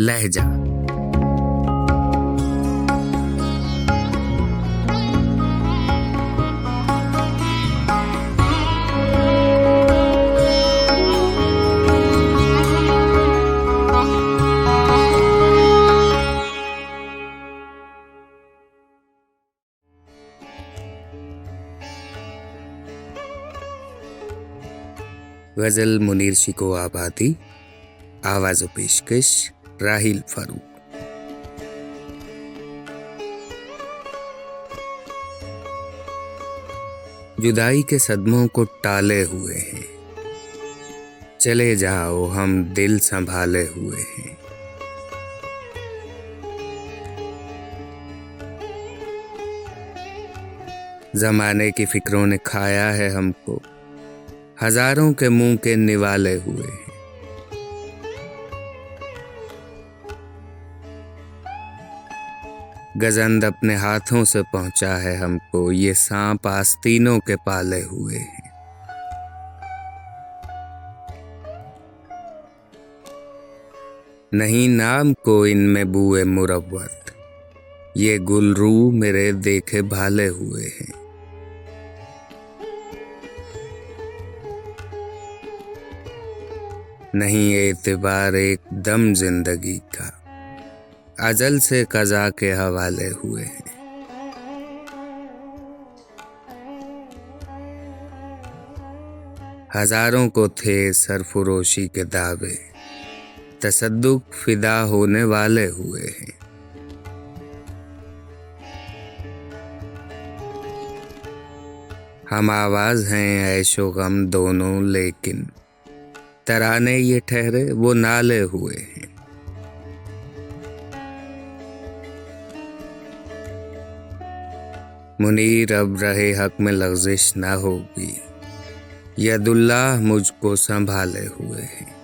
لہجہ۔ غزل منیر شکو آبادی آواز و پیشکش۔ راہیل فاروق۔ جدائی کے صدموں کو ٹالے ہوئے ہیں۔ چلے جاؤ، ہم دل سنبھالے ہوئے ہیں۔ زمانے کی فکروں نے کھایا ہے ہم کو۔ ہزاروں کے منہ کے نوالے ہوئے ہیں۔ گزند اپنے ہاتھوں سے پہنچا ہے ہم کو۔ یہ سانپ آستینوں کے پالے ہوئے ہیں۔ نہیں نام کو ان میں بوئے مروت۔ یہ گل رو میرے دیکھے بھالے ہوئے ہیں۔ نہیں اعتبار ایک دم زندگی کا۔ ازل سے قضا کے حوالے ہوئے۔ ہیں ہزاروں کو تھے سرفروشی کے دعوے۔ تصدق فدا ہونے والے ہوئے ہیں۔ ہم آواز ہیں عیش و غم دونوں، لیکن ترانے یہ ٹھہرے وہ نالے ہوئے ہیں۔ منیر اب رہے حق میں لغزش نہ ہوگی۔ ید اللہ مجھ کو سنبھالے ہوئے ہیں۔